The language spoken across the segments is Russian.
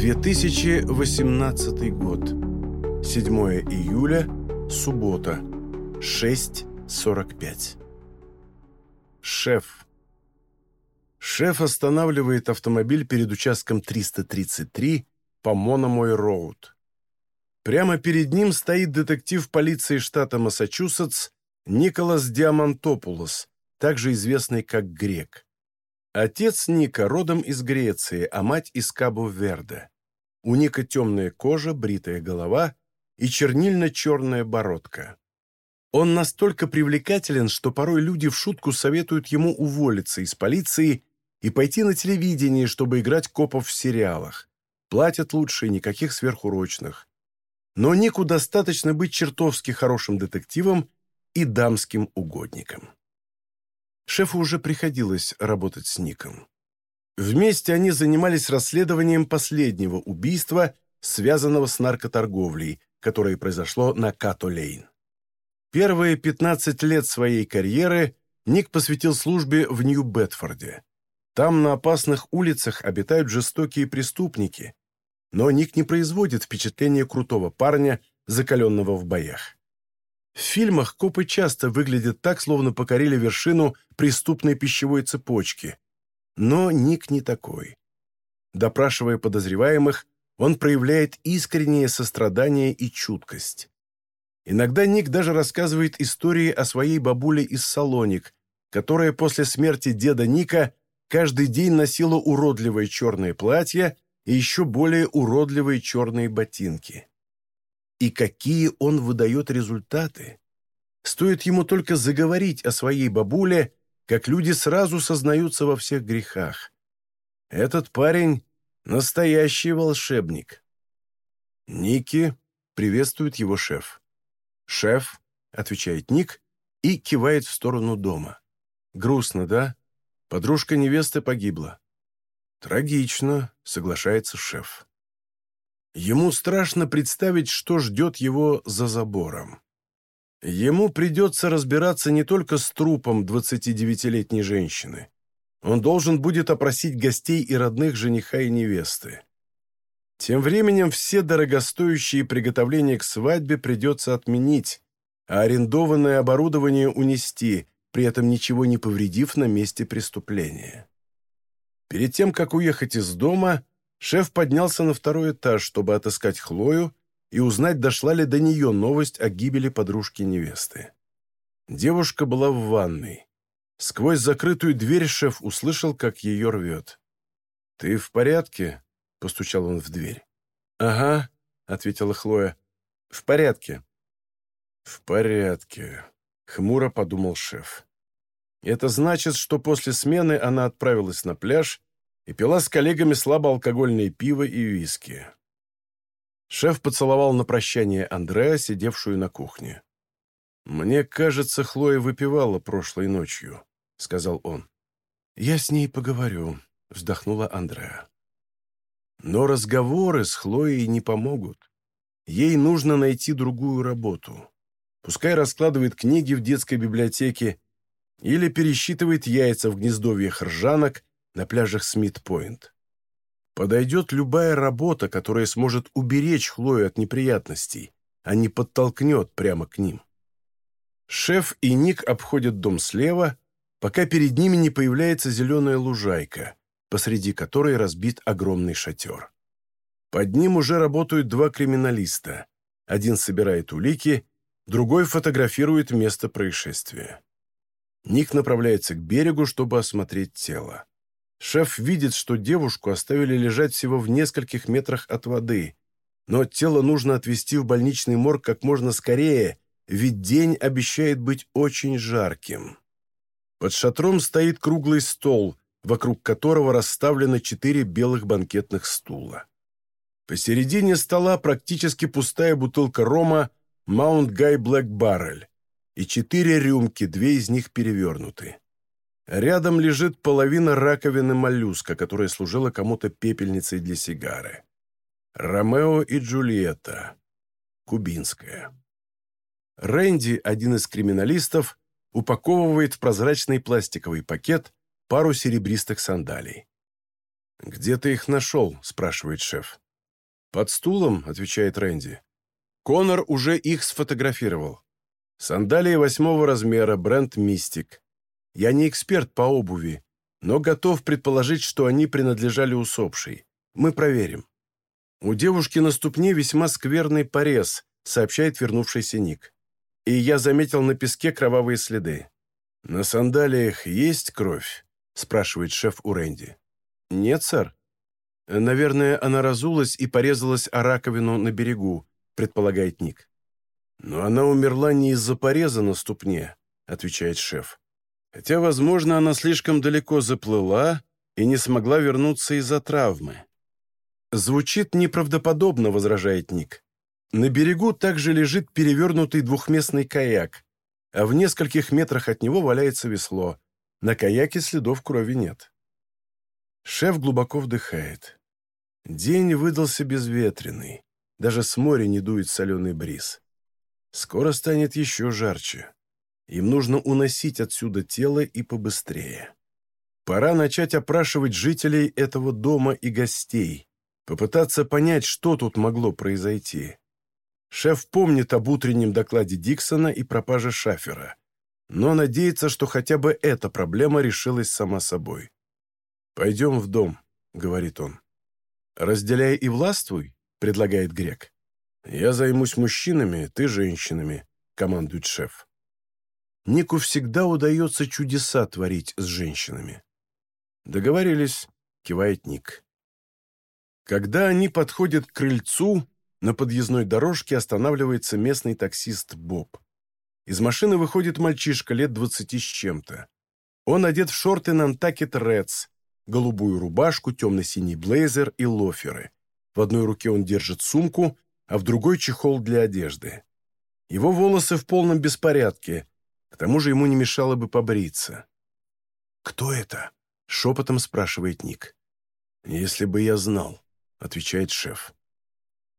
2018 год. 7 июля, суббота, 6.45. Шеф. Шеф останавливает автомобиль перед участком 333 по Мономой-Роуд. Прямо перед ним стоит детектив полиции штата Массачусетс Николас Диамантопулос, также известный как Грек. Отец Ника родом из Греции, а мать из Кабо-Верде. У Ника темная кожа, бритая голова и чернильно-черная бородка. Он настолько привлекателен, что порой люди в шутку советуют ему уволиться из полиции и пойти на телевидение, чтобы играть копов в сериалах. Платят лучше, никаких сверхурочных. Но Нику достаточно быть чертовски хорошим детективом и дамским угодником. Шефу уже приходилось работать с Ником. Вместе они занимались расследованием последнего убийства, связанного с наркоторговлей, которое произошло на Като-Лейн. Первые 15 лет своей карьеры Ник посвятил службе в Нью-Бетфорде. Там на опасных улицах обитают жестокие преступники, но Ник не производит впечатления крутого парня, закаленного в боях. В фильмах копы часто выглядят так, словно покорили вершину преступной пищевой цепочки. Но Ник не такой. Допрашивая подозреваемых, он проявляет искреннее сострадание и чуткость. Иногда Ник даже рассказывает истории о своей бабуле из Салоник, которая после смерти деда Ника каждый день носила уродливое черное платье и еще более уродливые черные ботинки. И какие он выдает результаты. Стоит ему только заговорить о своей бабуле, как люди сразу сознаются во всех грехах. Этот парень — настоящий волшебник. Ники приветствует его шеф. «Шеф», — отвечает Ник и кивает в сторону дома. «Грустно, да? Подружка невесты погибла». «Трагично», — соглашается шеф. Ему страшно представить, что ждет его за забором. Ему придется разбираться не только с трупом 29-летней женщины. Он должен будет опросить гостей и родных жениха и невесты. Тем временем все дорогостоящие приготовления к свадьбе придется отменить, а арендованное оборудование унести, при этом ничего не повредив на месте преступления. Перед тем, как уехать из дома, Шеф поднялся на второй этаж, чтобы отыскать Хлою и узнать, дошла ли до нее новость о гибели подружки невесты. Девушка была в ванной. Сквозь закрытую дверь шеф услышал, как ее рвет. «Ты в порядке?» — постучал он в дверь. «Ага», — ответила Хлоя. «В порядке». «В порядке», — хмуро подумал шеф. «Это значит, что после смены она отправилась на пляж и пила с коллегами слабоалкогольное пиво и виски. Шеф поцеловал на прощание Андреа, сидевшую на кухне. «Мне кажется, Хлоя выпивала прошлой ночью», — сказал он. «Я с ней поговорю», — вздохнула Андреа. Но разговоры с Хлоей не помогут. Ей нужно найти другую работу. Пускай раскладывает книги в детской библиотеке или пересчитывает яйца в гнездовьях ржанок на пляжах Смит-Пойнт. Подойдет любая работа, которая сможет уберечь Хлою от неприятностей, а не подтолкнет прямо к ним. Шеф и Ник обходят дом слева, пока перед ними не появляется зеленая лужайка, посреди которой разбит огромный шатер. Под ним уже работают два криминалиста. Один собирает улики, другой фотографирует место происшествия. Ник направляется к берегу, чтобы осмотреть тело. Шеф видит, что девушку оставили лежать всего в нескольких метрах от воды, но тело нужно отвезти в больничный морг как можно скорее, ведь день обещает быть очень жарким. Под шатром стоит круглый стол, вокруг которого расставлены четыре белых банкетных стула. Посередине стола практически пустая бутылка рома Mount Guy Black Barrel и четыре рюмки, две из них перевернуты. Рядом лежит половина раковины моллюска, которая служила кому-то пепельницей для сигары. Ромео и Джульетта. Кубинская. Рэнди, один из криминалистов, упаковывает в прозрачный пластиковый пакет пару серебристых сандалий. «Где ты их нашел?» – спрашивает шеф. «Под стулом», — отвечает Рэнди. Конор уже их сфотографировал. Сандалии восьмого размера, бренд «Мистик». Я не эксперт по обуви, но готов предположить, что они принадлежали усопшей. Мы проверим. У девушки на ступне весьма скверный порез, сообщает вернувшийся Ник. И я заметил на песке кровавые следы. «На сандалиях есть кровь?» – спрашивает шеф у Рэнди. «Нет, сэр. Наверное, она разулась и порезалась о раковину на берегу», – предполагает Ник. «Но она умерла не из-за пореза на ступне», – отвечает шеф. «Хотя, возможно, она слишком далеко заплыла и не смогла вернуться из-за травмы». «Звучит неправдоподобно», – возражает Ник. На берегу также лежит перевернутый двухместный каяк, а в нескольких метрах от него валяется весло. На каяке следов крови нет. Шеф глубоко вдыхает. День выдался безветренный. Даже с моря не дует соленый бриз. Скоро станет еще жарче. Им нужно уносить отсюда тело и побыстрее. Пора начать опрашивать жителей этого дома и гостей, попытаться понять, что тут могло произойти. Шеф помнит об утреннем докладе Диксона и пропаже Шафера, но надеется, что хотя бы эта проблема решилась сама собой. «Пойдем в дом», — говорит он. «Разделяй и властвуй», — предлагает Грек. «Я займусь мужчинами, ты женщинами», — командует шеф. Нику всегда удается чудеса творить с женщинами. «Договорились», — кивает Ник. Когда они подходят к крыльцу, на подъездной дорожке останавливается местный таксист Боб. Из машины выходит мальчишка лет двадцати с чем-то. Он одет в шорты Нантакет Редс, голубую рубашку, темно-синий блейзер и лоферы. В одной руке он держит сумку, а в другой чехол для одежды. Его волосы в полном беспорядке, к тому же ему не мешало бы побриться. «Кто это?» — шепотом спрашивает Ник. «Если бы я знал», — отвечает шеф.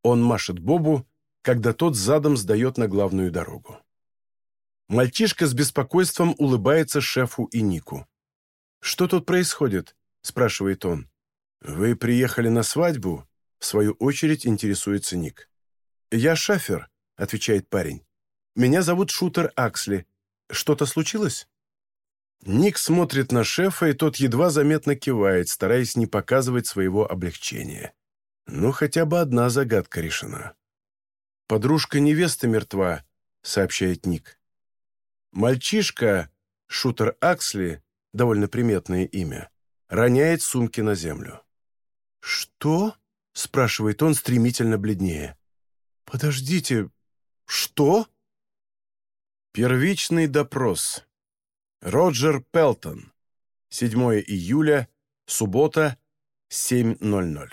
Он машет Бобу, когда тот задом сдает на главную дорогу. Мальчишка с беспокойством улыбается шефу и Нику. «Что тут происходит?» – спрашивает он. «Вы приехали на свадьбу?» – в свою очередь интересуется Ник. «Я шафер», – отвечает парень. «Меня зовут Шутер Аксли. Что-то случилось?» Ник смотрит на шефа, и тот едва заметно кивает, стараясь не показывать своего облегчения. Ну, хотя бы одна загадка решена. «Подружка невесты мертва», — сообщает Ник. Мальчишка, шутер Аксли, довольно приметное имя, роняет сумки на землю. «Что?» — спрашивает он стремительно бледнее. «Подождите, что?» Первичный допрос. Роджер Пелтон. 7 июля, суббота, 7.00.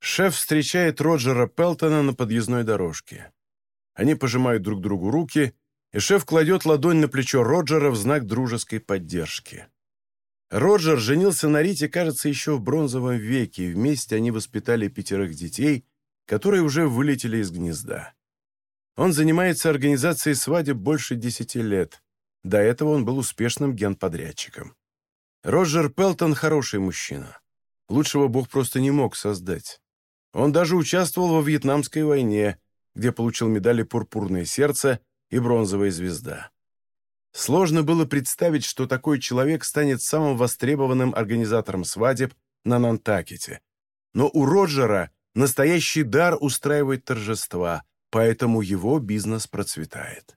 Шеф встречает Роджера Пелтона на подъездной дорожке. Они пожимают друг другу руки, и шеф кладет ладонь на плечо Роджера в знак дружеской поддержки. Роджер женился на Рите, кажется, еще в бронзовом веке, и вместе они воспитали пятерых детей, которые уже вылетели из гнезда. Он занимается организацией свадеб больше десяти лет. До этого он был успешным генподрядчиком. Роджер Пелтон – хороший мужчина. Лучшего Бог просто не мог создать. Он даже участвовал во Вьетнамской войне, где получил медали «Пурпурное сердце» и «Бронзовая звезда». Сложно было представить, что такой человек станет самым востребованным организатором свадеб на Нантакете. Но у Роджера настоящий дар устраивать торжества, поэтому его бизнес процветает.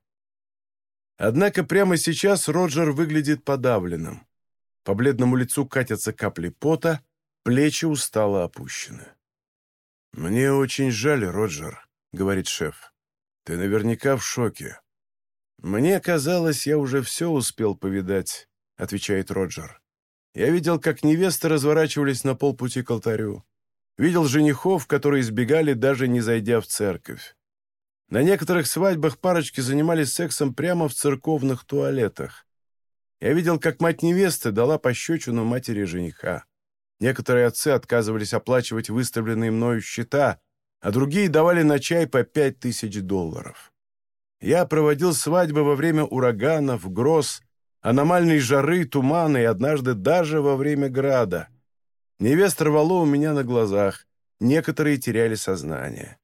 Однако прямо сейчас Роджер выглядит подавленным. По бледному лицу катятся капли пота, плечи устало опущены. «Мне очень жаль, Роджер», — говорит шеф. «Ты наверняка в шоке». «Мне казалось, я уже все успел повидать», — отвечает Роджер. «Я видел, как невесты разворачивались на полпути к алтарю. Видел женихов, которые избегали, даже не зайдя в церковь. На некоторых свадьбах парочки занимались сексом прямо в церковных туалетах. Я видел, как мать невесты дала пощечину матери жениха. Некоторые отцы отказывались оплачивать выставленные мною счета, а другие давали на чай по пять тысяч долларов. Я проводил свадьбы во время ураганов, гроз, аномальной жары, тумана и однажды даже во время града. Невеста рвало у меня на глазах, некоторые теряли сознание.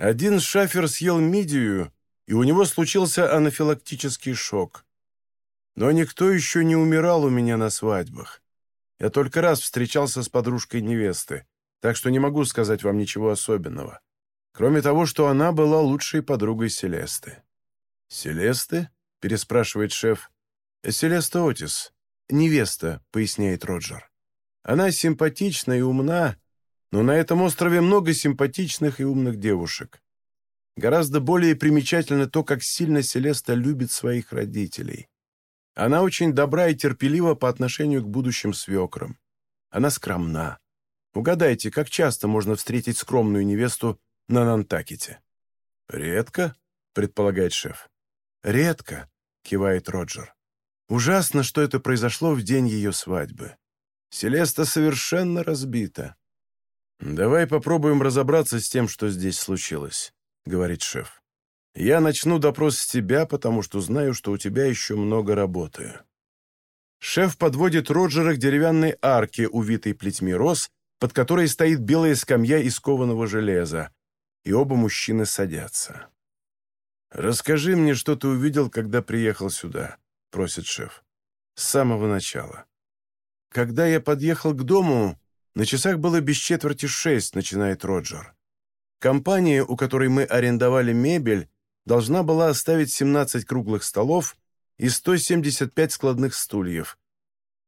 Один шафер съел мидию, и у него случился анафилактический шок. Но никто еще не умирал у меня на свадьбах. Я только раз встречался с подружкой невесты, так что не могу сказать вам ничего особенного. Кроме того, что она была лучшей подругой Селесты. «Селесты?» — переспрашивает шеф. «Селеста Отис. Невеста», — поясняет Роджер. «Она симпатична и умна, но на этом острове много симпатичных и умных девушек. Гораздо более примечательно то, как сильно Селеста любит своих родителей. Она очень добра и терпелива по отношению к будущим свекрам. Она скромна. Угадайте, как часто можно встретить скромную невесту на Нантакете?» «Редко», — предполагает шеф. «Редко», — кивает Роджер. «Ужасно, что это произошло в день ее свадьбы. Селеста совершенно разбита». «Давай попробуем разобраться с тем, что здесь случилось», — говорит шеф. Я начну допрос с тебя, потому что знаю, что у тебя еще много работы». Шеф подводит Роджера к деревянной арке, увитой плетьми роз, под которой стоит белая скамья из кованого железа, и оба мужчины садятся. «Расскажи мне, что ты увидел, когда приехал сюда», — просит шеф. «С самого начала». «Когда я подъехал к дому, на часах было без четверти шесть», — начинает Роджер. Компания, у которой мы арендовали мебель, должна была оставить 17 круглых столов и 175 складных стульев.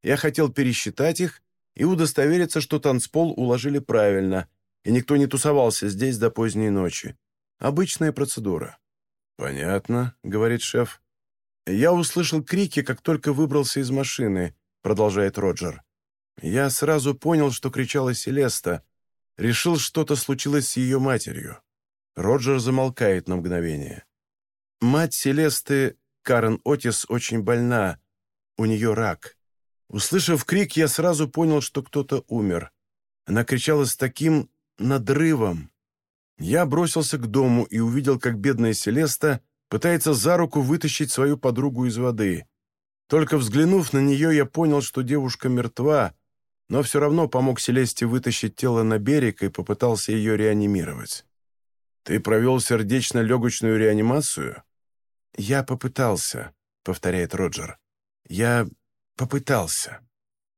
Я хотел пересчитать их и удостовериться, что танцпол уложили правильно, и никто не тусовался здесь до поздней ночи. Обычная процедура. «Понятно», — говорит шеф. «Я услышал крики, как только выбрался из машины», — продолжает Роджер. «Я сразу понял, что кричала Селеста. Решил, что-то случилось с ее матерью. Роджер замолкает на мгновение. Мать Селесты, Карен Отис, очень больна. У нее рак. Услышав крик, я сразу понял, что кто-то умер. Она кричала с таким надрывом. Я бросился к дому и увидел, как бедная Селеста пытается за руку вытащить свою подругу из воды. Только взглянув на нее, я понял, что девушка мертва, но все равно помог Селесте вытащить тело на берег и попытался ее реанимировать. «Ты провел сердечно-легочную реанимацию?» «Я попытался», — повторяет Роджер. «Я попытался.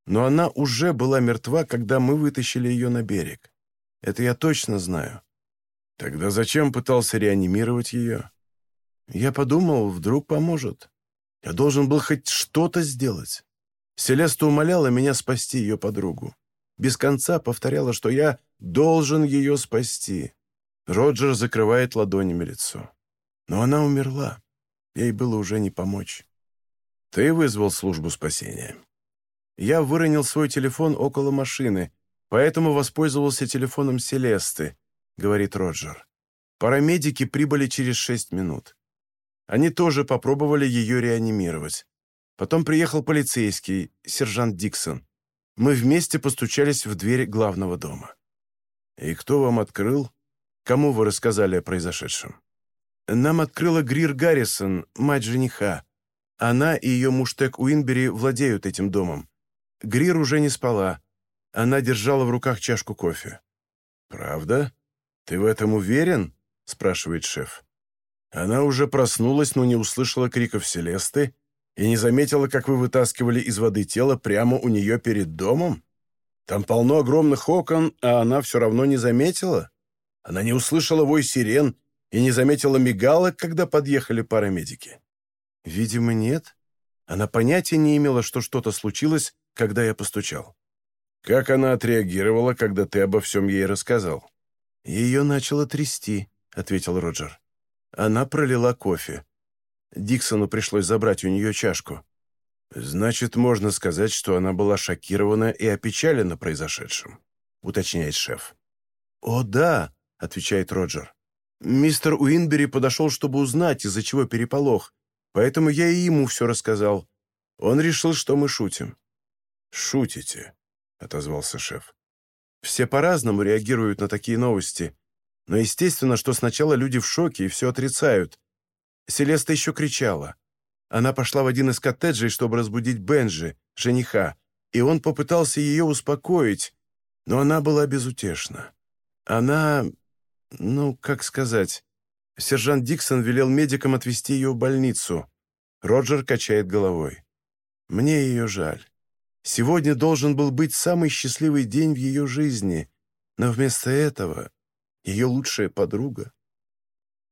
Но она уже была мертва, когда мы вытащили ее на берег. Это я точно знаю. Тогда зачем пытался реанимировать ее? Я подумал, вдруг поможет. Я должен был хоть что-то сделать. Селеста умоляла меня спасти ее подругу. Без конца повторяла, что я должен ее спасти. Роджер закрывает ладонями лицо. Но она умерла. Ей было уже не помочь. Ты вызвал службу спасения. Я выронил свой телефон около машины, поэтому воспользовался телефоном Селесты, говорит Роджер. Парамедики прибыли через шесть минут. Они тоже попробовали ее реанимировать. Потом приехал полицейский, сержант Диксон. Мы вместе постучались в дверь главного дома. «И кто вам открыл? Кому вы рассказали о произошедшем?» «Нам открыла Грир Гаррисон, мать жениха. Она и ее муж Тек Уинбери владеют этим домом. Грир уже не спала. Она держала в руках чашку кофе». «Правда? Ты в этом уверен?» — спрашивает шеф. Она уже проснулась, но не услышала криков Селесты и не заметила, как вы вытаскивали из воды тело прямо у нее перед домом? Там полно огромных окон, а она все равно не заметила? Она не услышала вой сирен и не заметила мигалок, когда подъехали парамедики? Видимо, нет. Она понятия не имела, что что-то случилось, когда я постучал. Как она отреагировала, когда ты обо всем ей рассказал? Ее начало трясти, ответил Роджер. Она пролила кофе. Диксону пришлось забрать у нее чашку. «Значит, можно сказать, что она была шокирована и опечалена произошедшим», — уточняет шеф. «О, да», — отвечает Роджер. «Мистер Уинбери подошел, чтобы узнать, из-за чего переполох, поэтому я и ему все рассказал. Он решил, что мы шутим». «Шутите», — отозвался шеф. «Все по-разному реагируют на такие новости, но естественно, что сначала люди в шоке и все отрицают, Селеста еще кричала. Она пошла в один из коттеджей, чтобы разбудить Бенджи, жениха, и он попытался ее успокоить, но она была безутешна. Она... ну, как сказать... Сержант Диксон велел медикам отвезти ее в больницу. Роджер качает головой. Мне ее жаль. Сегодня должен был быть самый счастливый день в ее жизни, но вместо этого ее лучшая подруга.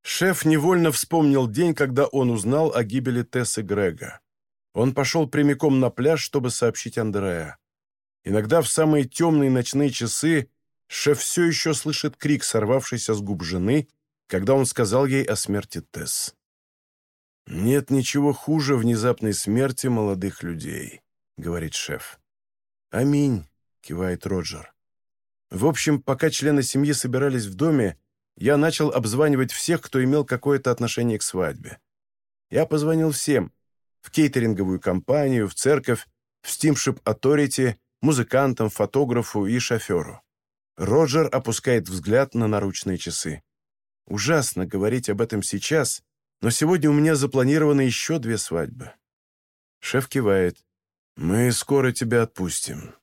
Шеф невольно вспомнил день, когда он узнал о гибели Тессы Грега. Он пошел прямиком на пляж, чтобы сообщить Андреа. Иногда в самые темные ночные часы шеф все еще слышит крик, сорвавшийся с губ жены, когда он сказал ей о смерти Тесс. «Нет ничего хуже внезапной смерти молодых людей», — говорит шеф. «Аминь», — кивает Роджер. В общем, пока члены семьи собирались в доме, я начал обзванивать всех, кто имел какое-то отношение к свадьбе. Я позвонил всем, в кейтеринговую компанию, в церковь, в Steamship Authority, музыкантам, фотографу и шоферу. Роджер опускает взгляд на наручные часы. Ужасно говорить об этом сейчас, но сегодня у меня запланированы еще две свадьбы. Шеф кивает. «Мы скоро тебя отпустим.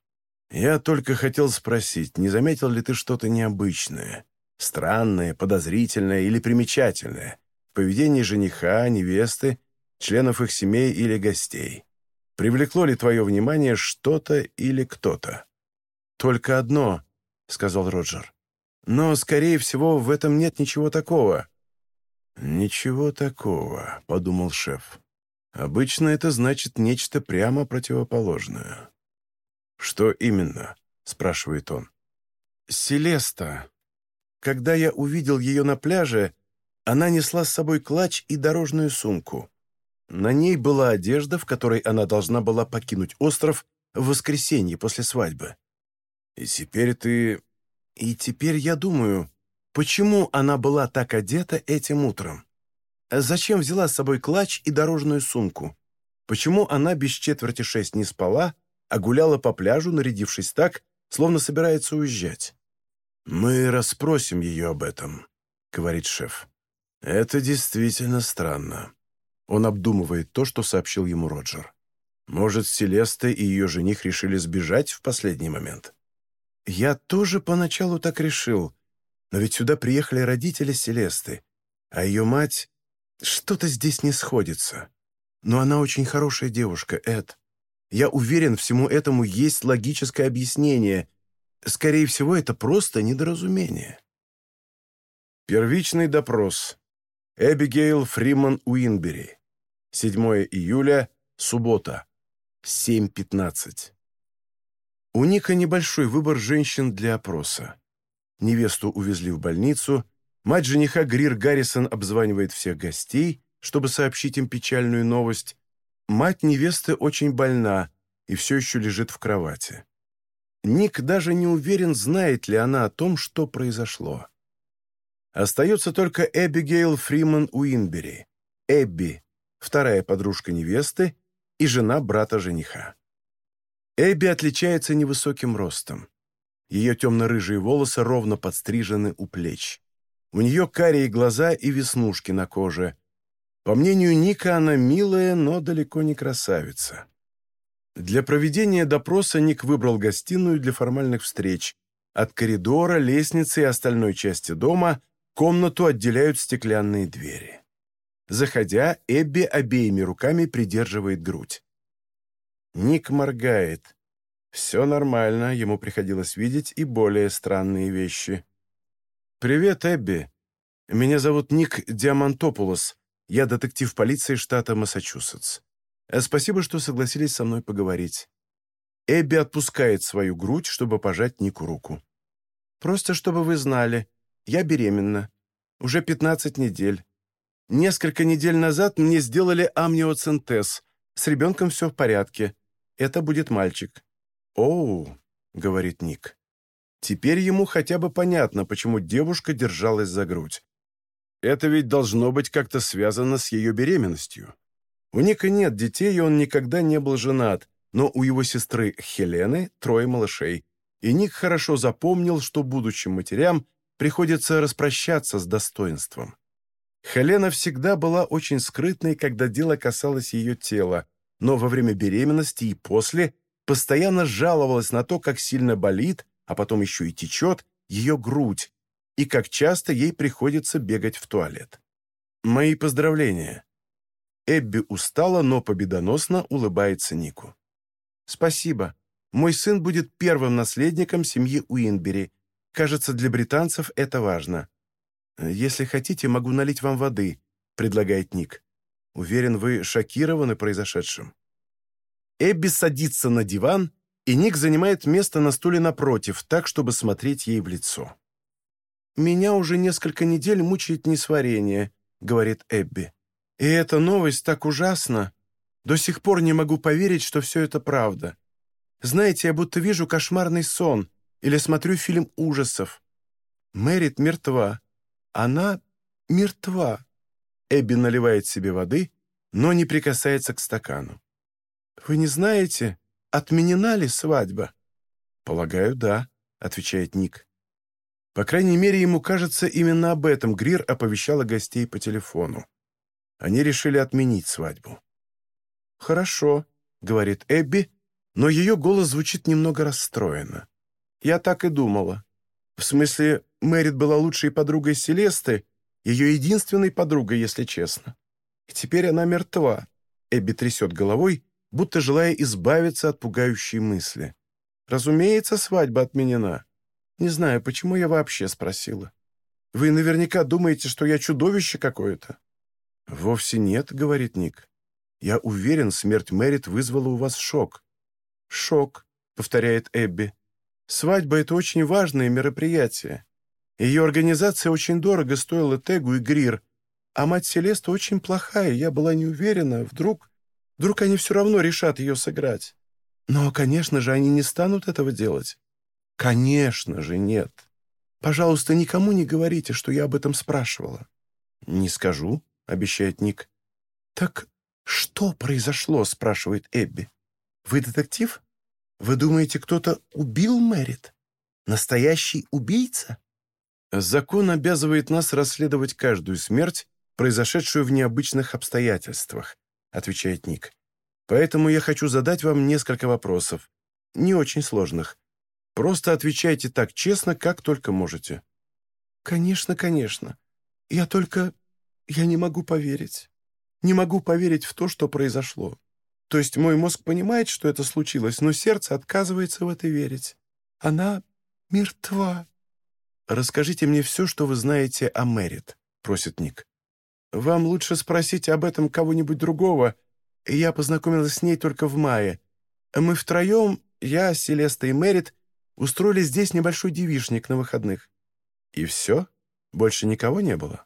Я только хотел спросить, не заметил ли ты что-то необычное, странное, подозрительное или примечательное в поведении жениха, невесты, членов их семей или гостей? Привлекло ли твое внимание что-то или кто-то?» «Только одно», — сказал Роджер. Но, скорее всего, в этом нет ничего такого». «Ничего такого», — подумал шеф. «Обычно это значит нечто прямо противоположное». «Что именно?» — спрашивает он. «Селеста. Когда я увидел ее на пляже, она несла с собой клатч и дорожную сумку. На ней была одежда, в которой она должна была покинуть остров в воскресенье после свадьбы. И теперь ты и теперь я думаю, почему она была так одета этим утром? Зачем взяла с собой клатч и дорожную сумку? Почему она без четверти шесть не спала, а гуляла по пляжу, нарядившись так, словно собирается уезжать? «Мы расспросим ее об этом», — говорит шеф. «Это действительно странно». Он обдумывает то, что сообщил ему Роджер. Может, Селеста и ее жених решили сбежать в последний момент? Я тоже поначалу так решил, но ведь сюда приехали родители Селесты, а ее мать... Что-то здесь не сходится. Но она очень хорошая девушка, Эд. Я уверен, всему этому есть логическое объяснение. Скорее всего, это просто недоразумение. Первичный допрос. Эбигейл Фриман Уинбери. 7 июля, суббота. 7.15. У Ника небольшой выбор женщин для опроса. Невесту увезли в больницу, мать жениха Грир Гаррисон обзванивает всех гостей, чтобы сообщить им печальную новость. Мать невесты очень больна и все еще лежит в кровати. Ник даже не уверен, знает ли она о том, что произошло. Остается только Эбигейл Фриман Уинбери, Эбби, вторая подружка невесты и жена брата жениха. Эбби отличается невысоким ростом. Ее темно-рыжие волосы ровно подстрижены у плеч. У нее карие глаза и веснушки на коже. По мнению Ника, она милая, но далеко не красавица. Для проведения допроса Ник выбрал гостиную для формальных встреч. От коридора, лестницы и остальной части дома комнату отделяют стеклянные двери. Заходя, Эбби обеими руками придерживает грудь. Ник моргает. Все нормально, ему приходилось видеть и более странные вещи. «Привет, Эбби. Меня зовут Ник Диамантопулос. Я детектив полиции штата Массачусетс. Э, спасибо, что согласились со мной поговорить». Эбби отпускает свою грудь, чтобы пожать Нику руку. «Просто чтобы вы знали, я беременна. Уже 15 недель. Несколько недель назад мне сделали амниоцентез. С ребенком все в порядке. Это будет мальчик». «Оу», — говорит Ник. Теперь ему хотя бы понятно, почему девушка держалась за грудь. Это ведь должно быть как-то связано с ее беременностью. У Ника нет детей, и он никогда не был женат, но у его сестры Хелены трое малышей, и Ник хорошо запомнил, что будущим матерям приходится распрощаться с достоинством. Хелена всегда была очень скрытной, когда дело касалось ее тела, но во время беременности и после постоянно жаловалась на то, как сильно болит, а потом еще и течет, ее грудь, и как часто ей приходится бегать в туалет. Мои поздравления. Эбби устала, но победоносно улыбается Нику. «Спасибо. Мой сын будет первым наследником семьи Уинбери. Кажется, для британцев это важно. Если хотите, могу налить вам воды», — предлагает Ник. «Уверен, вы шокированы произошедшим». Эбби садится на диван, и Ник занимает место на стуле напротив, так, чтобы смотреть ей в лицо. «Меня уже несколько недель мучает несварение», — говорит Эбби. «И эта новость так ужасна. До сих пор не могу поверить, что все это правда. Знаете, я будто вижу кошмарный сон или смотрю фильм ужасов. Мэрит мертва. Она мертва». Эбби наливает себе воды, но не прикасается к стакану. «Вы не знаете, отменена ли свадьба?» «Полагаю, да», — отвечает Ник. По крайней мере, ему кажется, именно об этом Грир оповещала гостей по телефону. Они решили отменить свадьбу. «Хорошо», — говорит Эбби, но ее голос звучит немного расстроенно. «Я так и думала. В смысле, Мэрит была лучшей подругой Селесты, ее единственной подругой, если честно. И теперь она мертва». Эбби трясет головой, будто желая избавиться от пугающей мысли. «Разумеется, свадьба отменена. Не знаю, почему я вообще спросила. Вы наверняка думаете, что я чудовище какое-то». «Вовсе нет», — говорит Ник. «Я уверен, смерть Мэрит вызвала у вас шок». «Шок», — повторяет Эбби. «Свадьба — это очень важное мероприятие. Ее организация очень дорого стоила Тегу и Грир, а мать Селеста очень плохая, я была не уверена, вдруг... Вдруг они все равно решат ее сыграть. Но, конечно же, они не станут этого делать. Конечно же, нет. Пожалуйста, никому не говорите, что я об этом спрашивала. Не скажу, обещает Ник. «Так что произошло?» — спрашивает Эбби. «Вы детектив? Вы думаете, кто-то убил Мэрит? Настоящий убийца?» «Закон обязывает нас расследовать каждую смерть, произошедшую в необычных обстоятельствах», — отвечает Ник. «Поэтому я хочу задать вам несколько вопросов, не очень сложных. Просто отвечайте так честно, как только можете». «Конечно, конечно. Я только я не могу поверить. Не могу поверить в то, что произошло. То есть мой мозг понимает, что это случилось, но сердце отказывается в это верить. Она мертва. «Расскажите мне все, что вы знаете о Мэрит», — просит Ник. «Вам лучше спросить об этом кого-нибудь другого. Я познакомилась с ней только в мае. Мы втроем, я, Селеста и Мэрит, устроили здесь небольшой девишник на выходных». «И все? Больше никого не было?»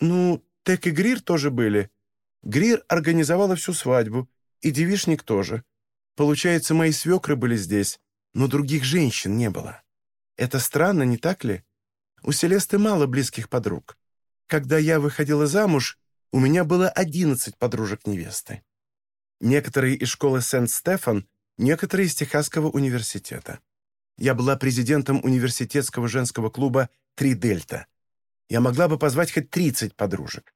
«Ну, Тек и Грир тоже были. Грир организовала всю свадьбу, и девишник тоже. Получается, мои свекры были здесь, но других женщин не было. Это странно, не так ли? У Селесты мало близких подруг. Когда я выходила замуж, у меня было одиннадцать подружек невесты. Некоторые из школы Сент-Стефан, некоторые из Техасского университета. Я была президентом университетского женского клуба «Три Дельта». Я могла бы позвать хоть тридцать подружек.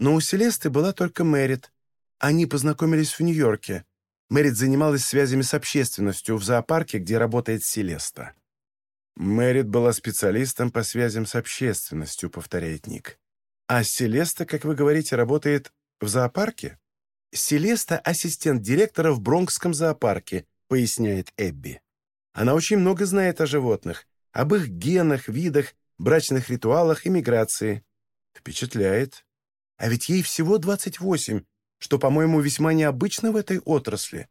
Но у Селесты была только Мэрит. Они познакомились в Нью-Йорке. Мэрит занималась связями с общественностью в зоопарке, где работает Селеста. Мэрит была специалистом по связям с общественностью, повторяет Ник. А Селеста, как вы говорите, работает в зоопарке? Селеста — ассистент директора в Бронкском зоопарке, поясняет Эбби. Она очень много знает о животных, об их генах, видах, брачных ритуалах и миграции. Впечатляет. А ведь ей всего 28, что, по-моему, весьма необычно в этой отрасли.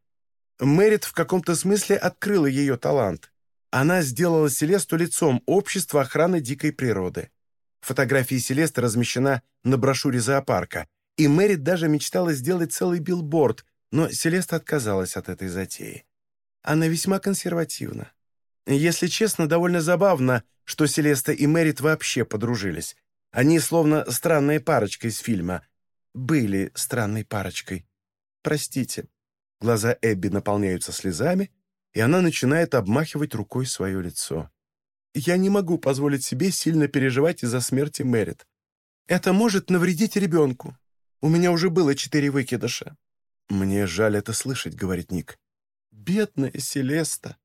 Мэрит в каком-то смысле открыла ее талант. Она сделала Селесту лицом общества охраны дикой природы. Фотография Селесты размещена на брошюре зоопарка, и Мэрит даже мечтала сделать целый билборд, но Селеста отказалась от этой затеи. Она весьма консервативна. Если честно, довольно забавно, что Селеста и Мэрит вообще подружились. Они словно странная парочка из фильма. Были странной парочкой. Простите. Глаза Эбби наполняются слезами, и она начинает обмахивать рукой свое лицо. Я не могу позволить себе сильно переживать из-за смерти Мэрит. Это может навредить ребенку. У меня уже было четыре выкидыша. Мне жаль это слышать, говорит Ник. Бедная Селеста.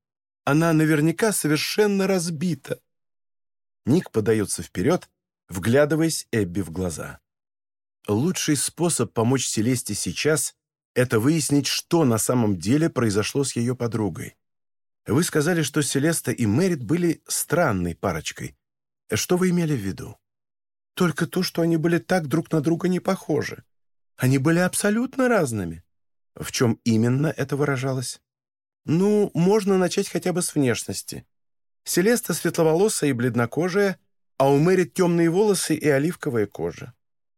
Она наверняка совершенно разбита. Ник подается вперед, вглядываясь Эбби в глаза. Лучший способ помочь Селесте сейчас — это выяснить, что на самом деле произошло с ее подругой. Вы сказали, что Селеста и Мэрит были странной парочкой. Что вы имели в виду? Только то, что они были так друг на друга не похожи. Они были абсолютно разными. В чем именно это выражалось? Ну, можно начать хотя бы с внешности. Селеста светловолосая и бледнокожая, а у Мэрит темные волосы и оливковая кожа.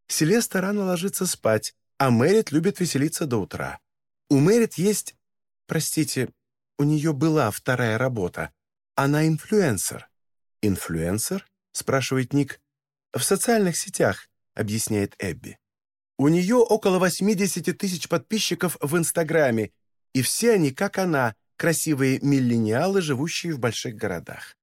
Селеста рано ложится спать, а Мэрит любит веселиться до утра. У Мэрит есть... Простите, у нее была вторая работа. Она инфлюенсер. «Инфлюенсер?» — спрашивает Ник. «В социальных сетях», — объясняет Эбби. «У нее около 80 тысяч подписчиков в Инстаграме, и все они, как она, красивые миллениалы, живущие в больших городах».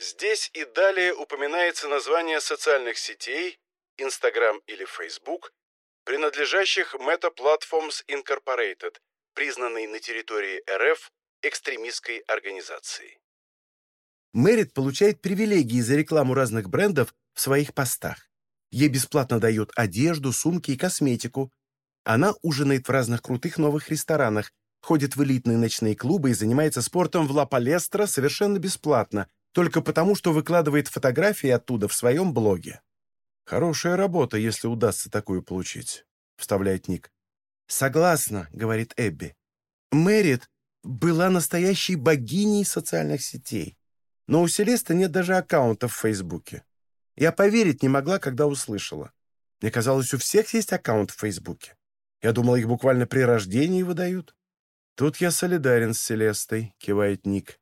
Здесь и далее упоминается название социальных сетей, Instagram или Facebook, принадлежащих Meta Platforms Incorporated, признанной на территории РФ экстремистской организацией. Мэрит получает привилегии за рекламу разных брендов в своих постах. Ей бесплатно дают одежду, сумки и косметику. Она ужинает в разных крутых новых ресторанах, ходит в элитные ночные клубы и занимается спортом в Ла Палестро совершенно бесплатно, только потому, что выкладывает фотографии оттуда в своем блоге. «Хорошая работа, если удастся такую получить», — вставляет Ник. «Согласна», — говорит Эбби. «Мэрит была настоящей богиней социальных сетей. Но у Селесты нет даже аккаунта в Фейсбуке. Я поверить не могла, когда услышала. Мне казалось, у всех есть аккаунт в Фейсбуке. Я думала, их буквально при рождении выдают. Тут я солидарен с Селестой, кивает Ник.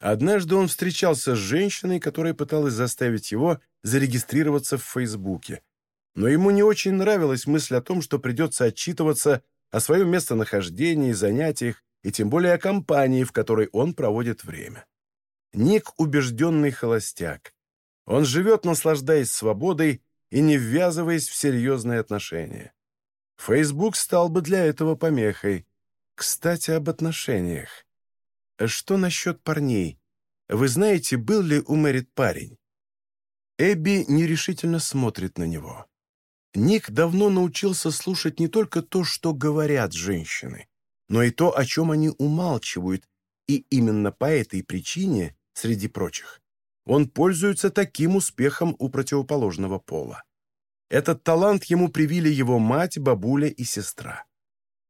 Однажды он встречался с женщиной, которая пыталась заставить его зарегистрироваться в Фейсбуке. Но ему не очень нравилась мысль о том, что придется отчитываться о своем местонахождении, занятиях и тем более о компании, в которой он проводит время. Ник — убежденный холостяк. Он живет, наслаждаясь свободой и не ввязываясь в серьезные отношения. Фейсбук стал бы для этого помехой. Кстати, об отношениях. Что насчет парней? Вы знаете, был ли у Мэрит парень? Эбби нерешительно смотрит на него. Ник давно научился слушать не только то, что говорят женщины, но и то, о чем они умалчивают, и именно по этой причине, среди прочих, он пользуется таким успехом у противоположного пола. Этот талант ему привили его мать, бабуля и сестра.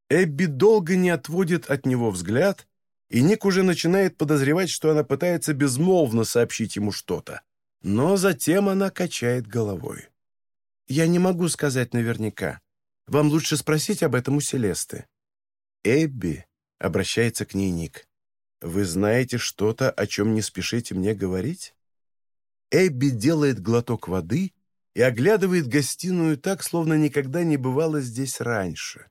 Эбби долго не отводит от него взгляд, и Ник уже начинает подозревать, что она пытается безмолвно сообщить ему что-то. Но затем она качает головой. «Я не могу сказать наверняка. Вам лучше спросить об этом у Селесты». «Эбби», — обращается к ней Ник, — «вы знаете что-то, о чем не спешите мне говорить?» Эбби делает глоток воды и оглядывает гостиную так, словно никогда не бывало здесь раньше.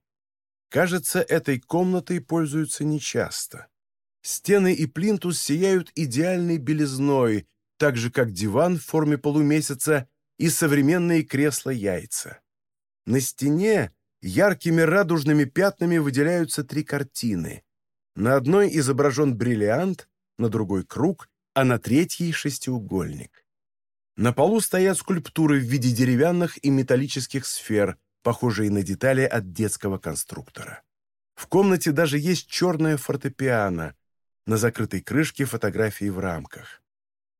Кажется, этой комнатой пользуются нечасто. Стены и плинтус сияют идеальной белизной, так же, как диван в форме полумесяца и современные кресла-яйца. На стене яркими радужными пятнами выделяются три картины. На одной изображен бриллиант, на другой — круг, а на третьей — шестиугольник. На полу стоят скульптуры в виде деревянных и металлических сфер, похожие на детали от детского конструктора. В комнате даже есть черная фортепиано, на закрытой крышке фотографии в рамках.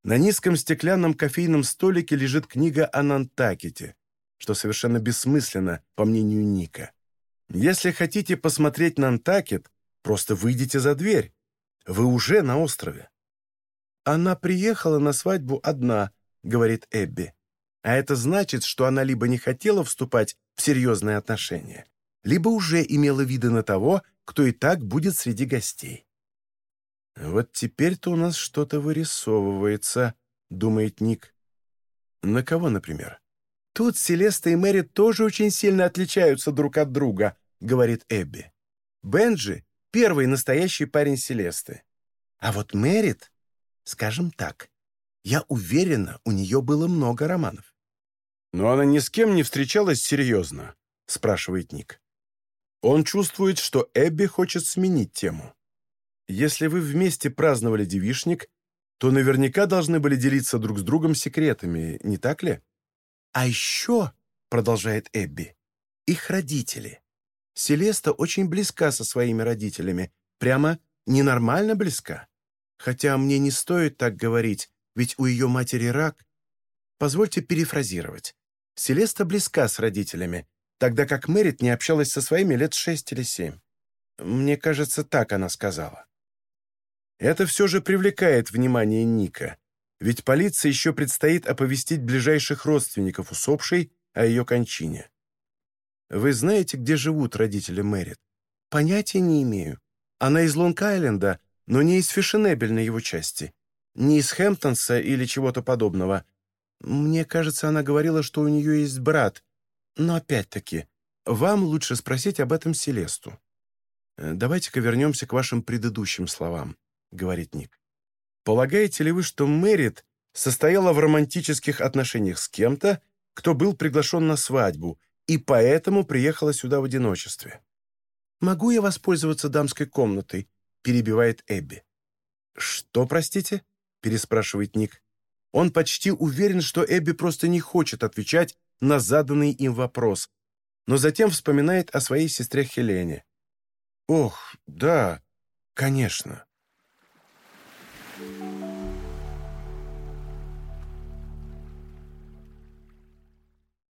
На низком стеклянном кофейном столике лежит книга о Нантакете, что совершенно бессмысленно, по мнению Ника. Если хотите посмотреть Нантакет, просто выйдите за дверь. Вы уже на острове. Она приехала на свадьбу одна, говорит Эбби. А это значит, что она либо не хотела вступать в серьезные отношения, либо уже имела виды на того, кто и так будет среди гостей. «Вот теперь-то у нас что-то вырисовывается», — думает Ник. «На кого, например?» «Тут Селеста и Мэри тоже очень сильно отличаются друг от друга», — говорит Эбби. «Бенджи — первый настоящий парень Селесты. А вот Мэрит, скажем так, я уверена, у нее было много романов». «Но она ни с кем не встречалась серьезно?» — спрашивает Ник. Он чувствует, что Эбби хочет сменить тему. Если вы вместе праздновали девишник, то наверняка должны были делиться друг с другом секретами, не так ли? «А еще», — продолжает Эбби, — «их родители. Селеста очень близка со своими родителями, прямо ненормально близка. Хотя мне не стоит так говорить, ведь у ее матери рак. Позвольте перефразировать. Селеста близка с родителями, тогда как Мэрит не общалась со своими лет шесть или семь. Мне кажется, так она сказала. Это все же привлекает внимание Ника, ведь полиции еще предстоит оповестить ближайших родственников усопшей о ее кончине. Вы знаете, где живут родители Мэрит? Понятия не имею. Она из Лонг-Айленда, но не из фешенебельной его части. Не из Хэмптонса или чего-то подобного. Мне кажется, она говорила, что у нее есть брат. Но опять-таки, вам лучше спросить об этом Селесту. Э, «Давайте-ка вернемся к вашим предыдущим словам», — говорит Ник. «Полагаете ли вы, что Мэрит состояла в романтических отношениях с кем-то, кто был приглашен на свадьбу, и поэтому приехала сюда в одиночестве?» «Могу я воспользоваться дамской комнатой?» — перебивает Эбби. «Что, простите?» — переспрашивает Ник. Он почти уверен, что Эбби просто не хочет отвечать на заданный им вопрос, но затем вспоминает о своей сестре Хелене. «Ох, да, конечно».